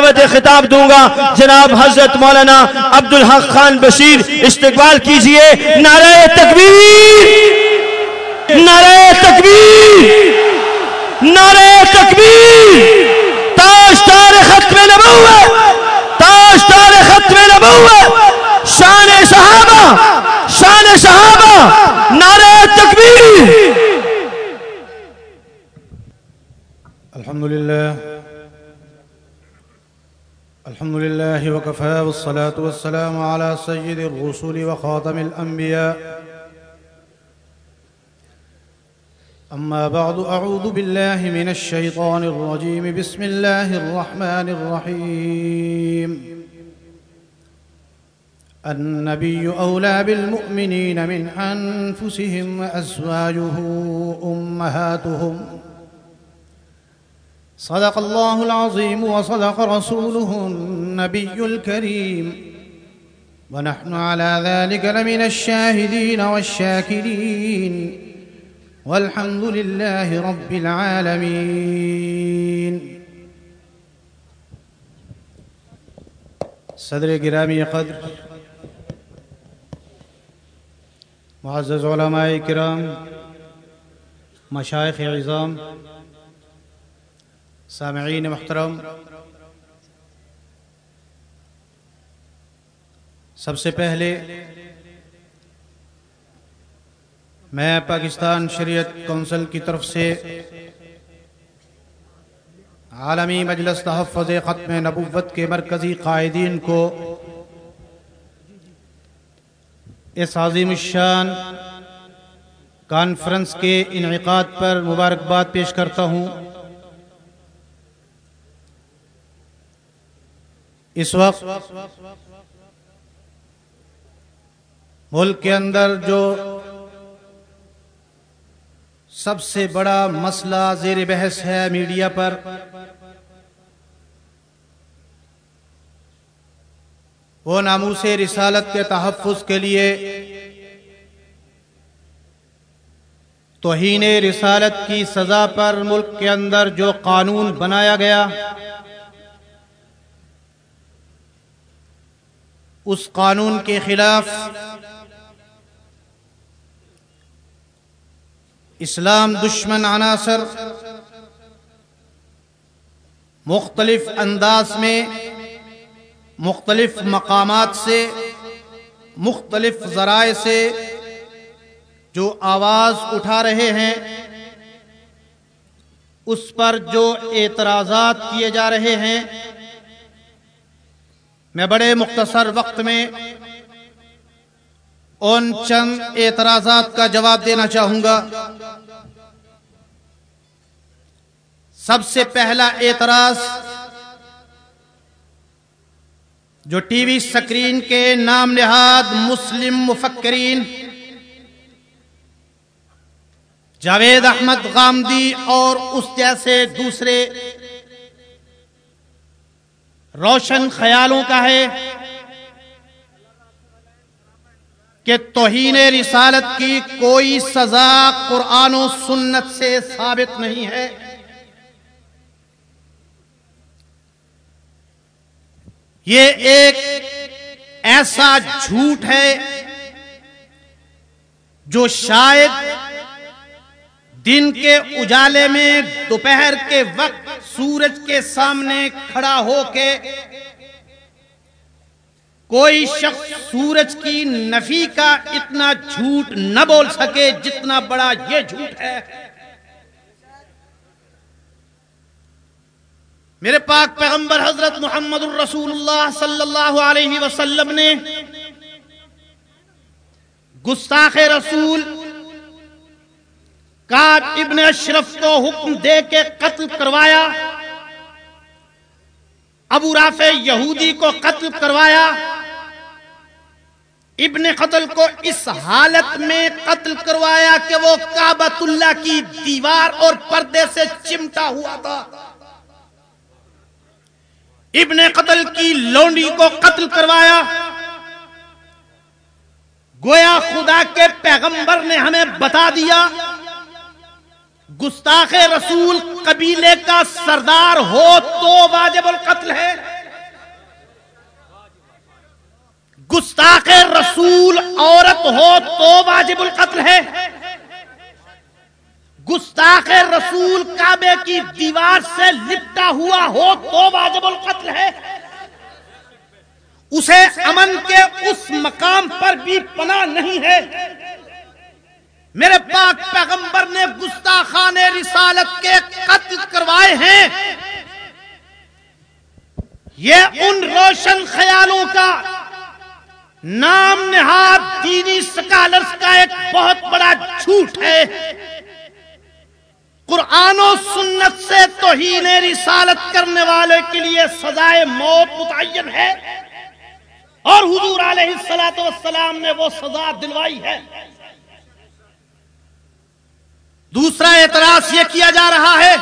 دعوت خطاب دوں گا۔ جناب حضرت مولانا عبدالحق خان بشیر، استقبال کیجیے۔ نعرہ تکبیر۔ نعرہ تکبیر۔ نعرہ تکبیر۔ تاج تار ختم نبوت۔ تاج تار ختم نبوت۔ شان صحابہ۔ شان صحابہ۔ نعرہ تکبیر۔ الحمدللہ۔ الحمد لله وكفى والصلاة والسلام على سيد الرسل وخاتم الأنبياء. أما بعد أعوذ بالله من الشيطان الرجيم. بسم الله الرحمن الرحيم. النبي أولى بالمؤمنين من أنفسهم وأزواجه أمهاتهم. صدق الله العظيم وصدق رسوله النبي الكريم. ونحن على ذلك لمن الشاهدين والشاكرين. والحمد لله رب العالمين. صدر گرامی قدر. معزز علماء کرام مشائخ عظام سامعین محترم، سب سے پہلے میں پاکستان شریعت کونسل کی طرف سے عالمی مجلس تحفظ ختم نبوت کے مرکزی قائدین کو اس عظیم الشان کانفرنس کے انعقاد پر مبارکباد پیش کرتا ہوں۔ اس وقت ملک کے اندر جو سب سے بڑا مسئلہ زیر بحث ہے میڈیا پر، وہ ناموس رسالت کے تحفظ کے لیے توہین رسالت کی سزا پر ملک کے اندر جو قانون بنایا گیا۔ اس قانون کے خلاف اسلام دشمن عناصر مختلف انداز میں، مختلف مقامات سے، مختلف ذرائع سے جو آواز اٹھا رہے ہیں، اس پر جو اعتراضات کیے جا رہے ہیں میں بڑے مختصر وقت میں ان چند اعتراضات کا جواب دینا چاہوں گا۔ سب سے پہلا اعتراض جو ٹی وی سکرین کے نام نہاد مسلم مفکرین جاوید احمد غامدی اور اس جیسے دوسرے روشن خیالوں کا ہے کہ توہین رسالت کی کوئی سزا قرآن و سنت سے ثابت نہیں ہے۔ یہ ایک ایسا جھوٹ ہے جو شاید دن کے اجالے میں دوپہر کے وقت سورج کے سامنے کھڑا ہو کے کوئی شخص سورج کی نفی کا اتنا جھوٹ نہ بول سکے جتنا بڑا یہ جھوٹ ہے۔ میرے پاک پیغمبر حضرت محمد الرسول اللہ صلی اللہ علیہ وسلم نے گستاخ رسول کاب ابن اشرف کو حکم دے کے قتل کروایا۔ ابو رافع یہودی کو قتل کروایا۔ ابن قتل کو اس حالت میں قتل کروایا کہ وہ کابت اللہ کی دیوار اور پردے سے چمٹا ہوا تھا۔ ابن قتل کی لونڈی کو قتل کروایا۔ گویا خدا کے پیغمبر نے ہمیں بتا دیا گستاخ رسول قبیلے کا سردار ہو تو واجب القتل ہے۔ گستاخ رسول عورت ہو تو واجب القتل ہے۔ گستاخ رسول کعبے کی دیوار سے لپٹا ہوا ہو تو واجب القتل ہے۔ اسے امن کے اس مقام پر بھی پناہ نہیں ہے۔ میرے پاک پیغمبر نے گستاخان رسالت کے قتل کروائے ہیں۔ یہ ان روشن خیالوں کا نام نہاد دینی سکالرس کا ایک بہت بڑا جھوٹ ہے۔ قرآن و سنت سے توہین رسالت کرنے والے کے لیے سزائے موت متعین ہے۔ اور حضور علیہ السلام نے وہ سزا دلوائی ہے۔ دوسرا اعتراض یہ کیا جا رہا ہے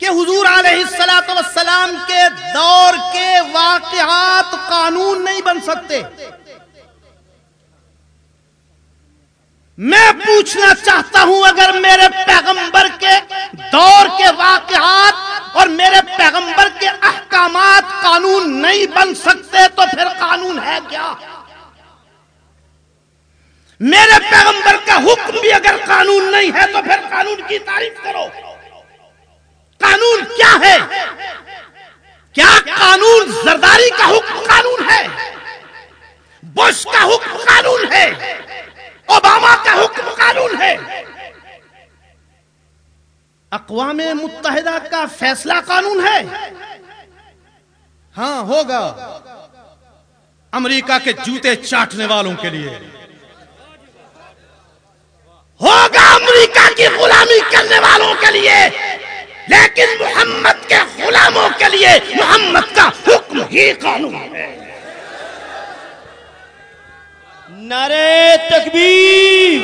کہ حضور علیہ السلاۃ والسلام کے دور کے واقعات قانون نہیں بن سکتے۔ میں پوچھنا چاہتا ہوں، اگر میرے پیغمبر کے دور کے واقعات اور میرے پیغمبر کے احکامات قانون نہیں بن سکتے، تو پھر قانون ہے کیا؟ میرے پیغمبر کا حکم بھی اگر قانون نہیں ہے تو پھر قانون کی تعریف کرو۔ قانون کیا ہے؟ کیا قانون زرداری کا حکم قانون ہے؟ بش کا حکم قانون ہے؟ اوباما کا حکم قانون ہے؟ اقوام متحدہ کا فیصلہ قانون ہے؟ ہاں ہوگا۔ امریکہ کے جوتے چاٹنے والوں کے لیے ہوگا امریکہ کی غلامی کرنے والوں کے لیے۔ لیکن محمد کے غلاموں کے لیے محمد کا حکم ہی قانون ہے۔ نعرے تکبیر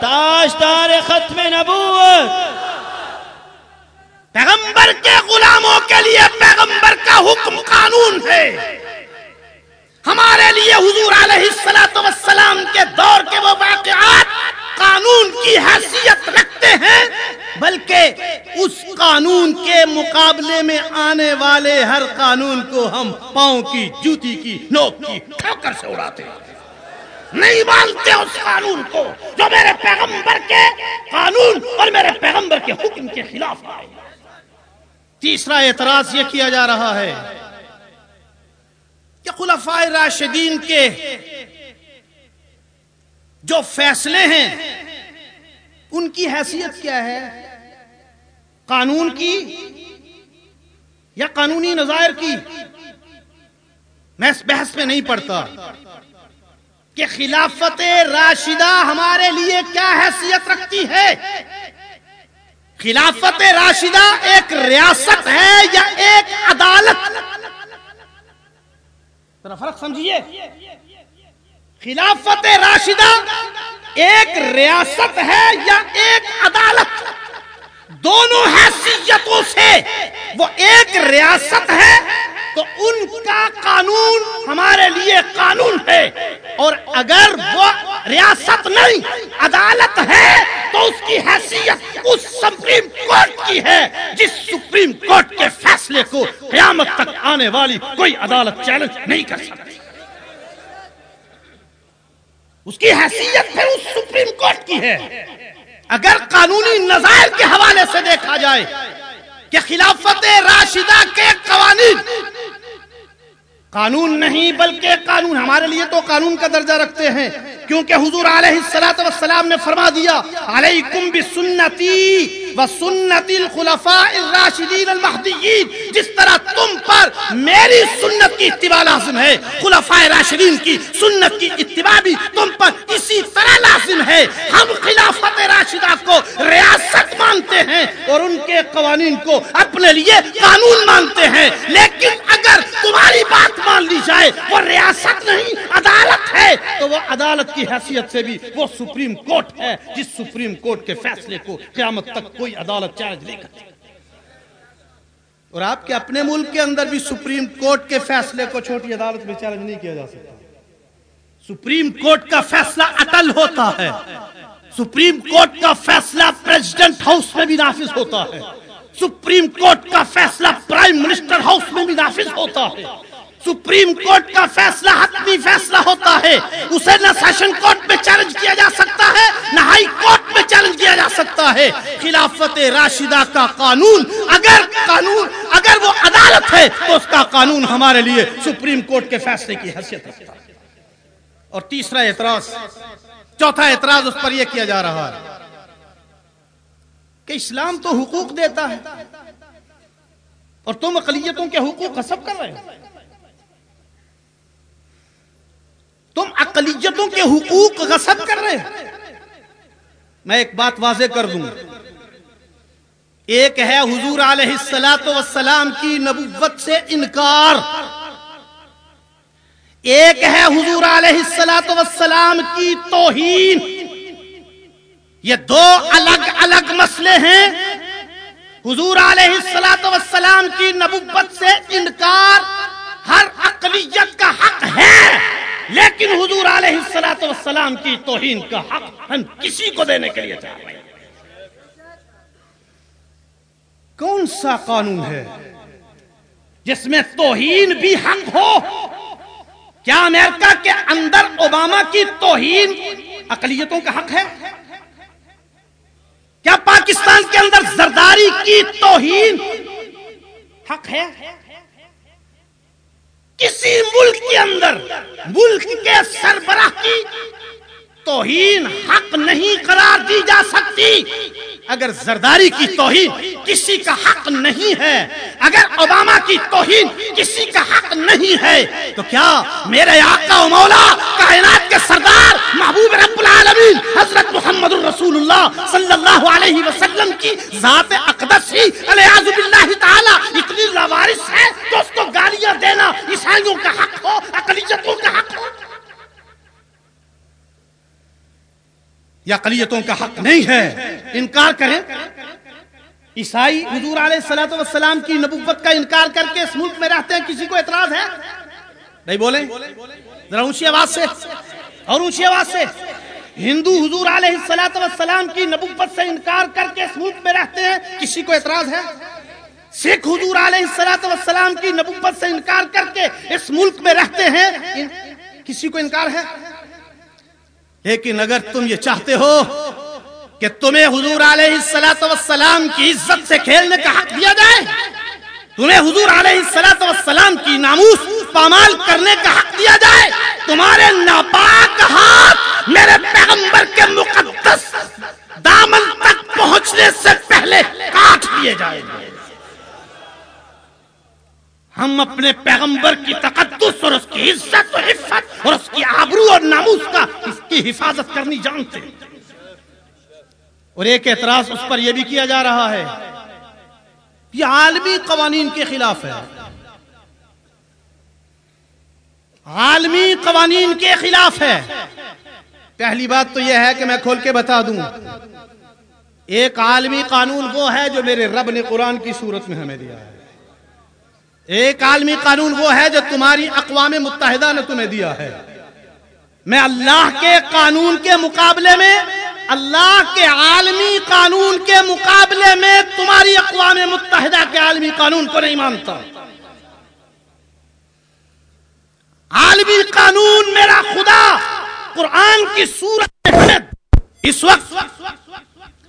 تاجدار ختم نبوت۔ پیغمبر کے غلاموں کے لیے پیغمبر کا حکم قانون ہے۔ ہمارے لیے حضور علیہ السلام کے دور کے وہ واقعات قانون کی حیثیت رکھتے ہیں، بلکہ اس قانون کے مقابلے میں آنے والے ہر قانون کو ہم پاؤں کی، جوتی کی، نوک کی ٹھوکر سے اڑاتے ہیں۔ نہیں مانتے اس قانون کو جو میرے پیغمبر کے قانون اور میرے پیغمبر کے حکم کے خلاف آئے۔ تیسرا اعتراض یہ کیا جا رہا ہے کہ خلفائے راشدین کے جو فیصلے ہیں، ان کی حیثیت کیا ہے؟ قانون کی یا قانونی نظائر کی؟ میں اس بحث میں نہیں پڑھتا۔ کہ خلافت راشدہ ہمارے لیے کیا حیثیت رکھتی ہے؟ خلافت راشدہ ایک ریاست ہے یا ایک عدالت؟ ذرا فرق سمجھیے۔ خلافت راشدہ ایک ریاست ہے یا ایک عدالت؟ دونوں حیثیتوں سے وہ ایک ریاست ہے تو ان کا قانون ہمارے لیے قانون ہے اور اگر وہ ریاست نہیں، عدالت ہے تو اس کی حیثیت اس سپریم کورٹ کی ہے جس سپریم کورٹ کے فیصلے کو قیامت تک آنے والی کوئی عدالت چیلنج نہیں کر سکتی۔ اس کی حیثیت پھر اس سپریم کورٹ کی ہے۔ اگر قانونی نظائر کے حوالے سے دیکھا جائے کہ خلافت راشدہ کے قوانین قانون نہیں بلکہ قانون ہمارے لیے تو قانون کا درجہ رکھتے ہیں، کیونکہ حضور علیہ السلام نے فرما دیا، علیکم بسنتی و سنت الخلفاء الراشدین المہدیین، جس طرح تم پر میری سنت کی اتباع لازم ہے، خلفاء راشدین کی سنت کی اتباع بھی تم پر اسی طرح لازم ہے۔ ہم خلافت راشدہ کو ریاست مانتے ہیں اور ان کے قوانین کو اپنے لیے قانون مانتے ہیں۔ لیکن اگر تمہاری بات مان لی جائے، وہ ریاست نہیں، عدالت ہے۔ تو وہ عدالت کی حیثیت سے بھی وہ سپریم کورٹ ہے، جس سپریم کورٹ کے فیصلے کو قیامت تک کوئی عدالت چیلنج نہیں کرتی۔ اور آپ کے اپنے ملک کے اندر بھی سپریم کورٹ کے فیصلے کو چھوٹی عدالت میں چیلنج نہیں کیا جا سکتا۔ سپریم کورٹ کا فیصلہ اٹل ہوتا ہے۔ سپریم کورٹ کا فیصلہ پریزیڈنٹ ہاؤس میں بھی نافذ ہوتا ہے۔ سپریم کورٹ کا فیصلہ پرائم منسٹر ہاؤس میں بھی نافذ ہوتا ہے۔ سپریم کورٹ کا فیصلہ حتمی فیصلہ ہوتا ہے۔ اسے نہ سیشن کورٹ میں چیلنج کیا جا سکتا ہے، نہ ہائی کورٹ میں چیلنج کیا جا سکتا ہے۔ خلافت راشدہ کا قانون، اگر قانون، اگر وہ عدالت ہے، تو اس کا قانون ہمارے لیے سپریم کورٹ کے فیصلے کی حیثیت رکھتا ہے۔ اور تیسرا اعتراض، چوتھا اعتراض اس پر یہ کیا جا رہا ہے کہ اسلام تو حقوق دیتا ہے۔ اور تم اقلیتوں کے حقوق غصب کر رہے ہو۔ تم اقلیتوں کے حقوق غصب کر رہے ہو۔ میں ایک بات واضح کر دوں۔ ایک ہے حضور علیہ السلاۃ والسلام کی نبوت سے انکار۔ ایک ہے حضور علیہ السلاۃ والسلام کی توہین۔ یہ دو الگ الگ مسئلے ہیں۔ حضور علیہ السلاۃ والسلام کی نبوت سے انکار ہر اقلیت کا حق ہے۔ لیکن حضور علیہ السلاۃ والسلام کی توہین کا حق ہم کسی کو دینے کے لیے چاہ رہے ہیں۔ کون سا قانون ہے جس میں توہین بھی حق ہو؟ کیا امریکہ کے اندر اوباما کی توہین اقلیتوں کا حق ہے؟ کیا پاکستان کے اندر زرداری کی توہین حق ہے؟ کسی ملک کے اندر، ملک کے سربراہ کی توہین حق نہیں قرار دی جا سکتی۔ اگر زرداری کی توہین کسی کا حق نہیں ہے، اگر اوباما کی توہین کسی کا حق نہیں ہے، تو کیا میرے آقا و مولا کائنات کے سردار محبوب رب العالمین حضرت محمد الرسول اللہ صلی اللہ علیہ وسلم کی ذات اقدس ہی علیہ باللہ تعالی اتنی لوارث ہے۔ تو اس کو گالیاں دینا عیسائیوں کا حق ہو، اقلیتوں کا حق ہو۔ یا اقلیتوں کا حق نہیں ہے۔ انکار کریں۔ عیسائی حضور علیہ السلام کی نبوت کا انکار کر کے اس ملک میں رہتے ہیں، کسی کو اعتراض ہے؟ نہیں بولیں ذرا اونچی آواز سے۔ اور اونچی آواز سے۔ ہندو حضور علیہ السلام کی نبوت سے انکار کر کے اس ملک میں رہتے ہیں، کسی کو اعتراض ہے؟ سکھ حضور علیہ السلام کی نبوت سے انکار کر کے اس ملک میں رہتے ہیں۔ کسی کو انکار ہے؟ لیکن اگر تم یہ چاہتے ہو کہ تمہیں حضور علیہ السلاۃ والسلام کی عزت سے کھیلنے کا حق دیا جائے، تمہیں حضور علیہ السلاۃ والسلام کی ناموس پامال کرنے کا حق دیا جائے، تمہارے ناپاک ہاتھ میرے پیغمبر کے مقدس دامن تک پہنچنے سے پہلے کاٹ دیے جائے ہم اپنے پیغمبر کی تقدس اور اس کی عزت و حفت اور اس کی آبرو اور ناموس کا اس کی حفاظت کرنی جانتے ہیں۔ اور ایک اعتراض اس پر یہ بھی کیا جا رہا ہے یہ عالمی قوانین کے خلاف ہے۔ عالمی قوانین کے خلاف ہے۔ پہلی بات تو یہ ہے کہ میں کھول کے بتا دوں۔ ایک عالمی قانون وہ ہے جو میرے رب نے قرآن کی صورت میں ہمیں دیا ہے۔ ایک عالمی قانون وہ ہے جو تمہاری اقوام متحدہ نے تمہیں دیا ہے۔ میں اللہ کے قانون کے مقابلے میں، اللہ کے عالمی قانون کے مقابلے میں تمہاری اقوام متحدہ کے عالمی قانون کو نہیں مانتا۔ عالمی قانون میرا خدا قرآن کی صورت اس وقت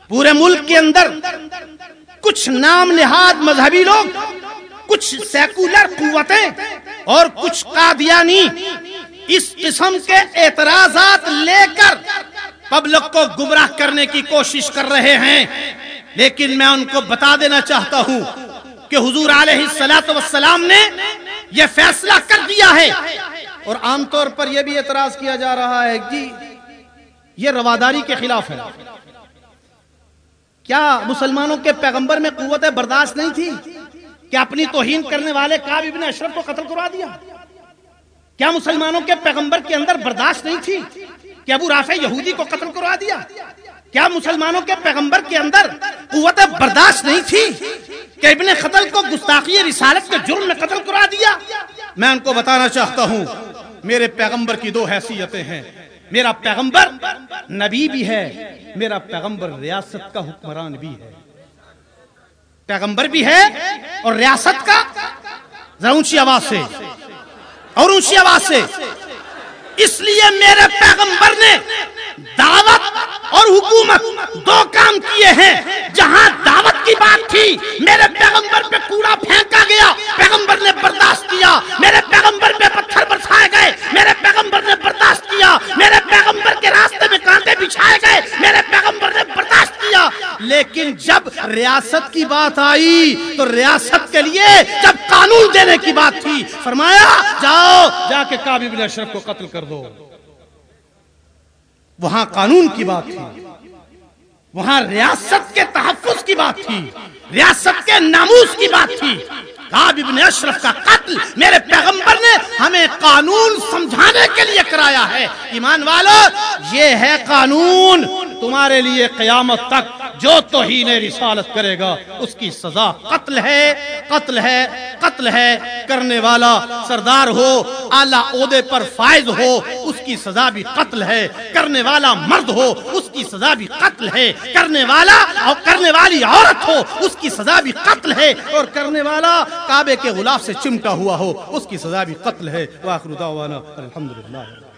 پورے ملک کے اندر کچھ نام نہاد مذہبی لوگ، کچھ سیکولر قوتیں اور کچھ قادیانی اس قسم کے اعتراضات لے کر پبلک کو گمراہ کرنے کی کوشش کر رہے ہیں۔ لیکن میں ان کو بتا دینا چاہتا ہوں کہ حضور علیہ السلاۃ والسلام نے یہ فیصلہ کر دیا ہے اور عام طور پر یہ بھی اعتراض کیا جا رہا ہے کہ یہ رواداری کے خلاف ہے۔ کیا مسلمانوں کے پیغمبر میں قوت برداشت نہیں تھی؟ کیا اپنی توہین کرنے والے کاب ابن اشرف کو قتل کروا دیا؟ کیا مسلمانوں کے پیغمبر کے اندر برداشت نہیں تھی کیا ابو رافع یہودی کو قتل کروا دیا؟ کیا مسلمانوں کے پیغمبر کے اندر قوت برداشت نہیں تھی کہ ابن قتل کو گستاخی رسالت کے جرم میں قتل کروا دیا؟ میں ان کو بتانا چاہتا ہوں، میرے پیغمبر کی دو حیثیتیں ہیں۔ میرا پیغمبر نبی بھی ہے، میرا پیغمبر ریاست کا حکمران بھی ہے۔ پیغمبر بھی ہے اور ریاست کا؟ ذرا اونچی آواز سے۔ اور اونچی آواز سے۔ اس لیے میرے پیغمبر نے دعوت اور حکومت دو کام کیے ہیں۔ جہاں دعوت کی بات تھی، میرے پیغمبر پہ کوڑا پھینکا گیا، پیغمبر نے برداشت کیا۔ میرے پیغمبر پہ پتھر برسائے گئے، میرے پیغمبر نے برداشت کیا۔ میرے پیغمبر کے راستے میں کانٹے بچھائے گئے، میرے پیغمبر نے برداشت کیا۔ لیکن جب ریاست کی بات آئی، تو ریاست کے لیے جب قانون دینے کی بات تھی، فرمایا، جاؤ، جا کے کابی بن اشرف کو قتل کر دو۔ وہاں قانون کی بات تھی۔ وہاں ریاست کے تحفظ کی بات تھی۔ ریاست کے ناموس کی بات تھی۔ ابن اشرف کا قتل میرے پیغمبر نے ہمیں قانون سمجھانے کے لیے کرایا ہے۔ ایمان والو، یہ ہے قانون۔ تمہارے لیے قیامت تک جو توہین رسالت کرے گا، اس کی سزا قتل ہے قتل ہے قتل ہے۔ کرنے والا سردار ہو، اعلیٰ عہدے پر فائز ہو، اس کی سزا بھی قتل ہے۔ کرنے والا مرد ہو، اس کی سزا بھی قتل ہے۔ کرنے والا اور کرنے والی عورت ہو، اس کی سزا بھی قتل ہے۔ اور کرنے والا کعبے کے غلاف سے چمٹا ہوا ہو، اس کی سزا بھی قتل ہے۔ واخر دعوانا الحمدللہ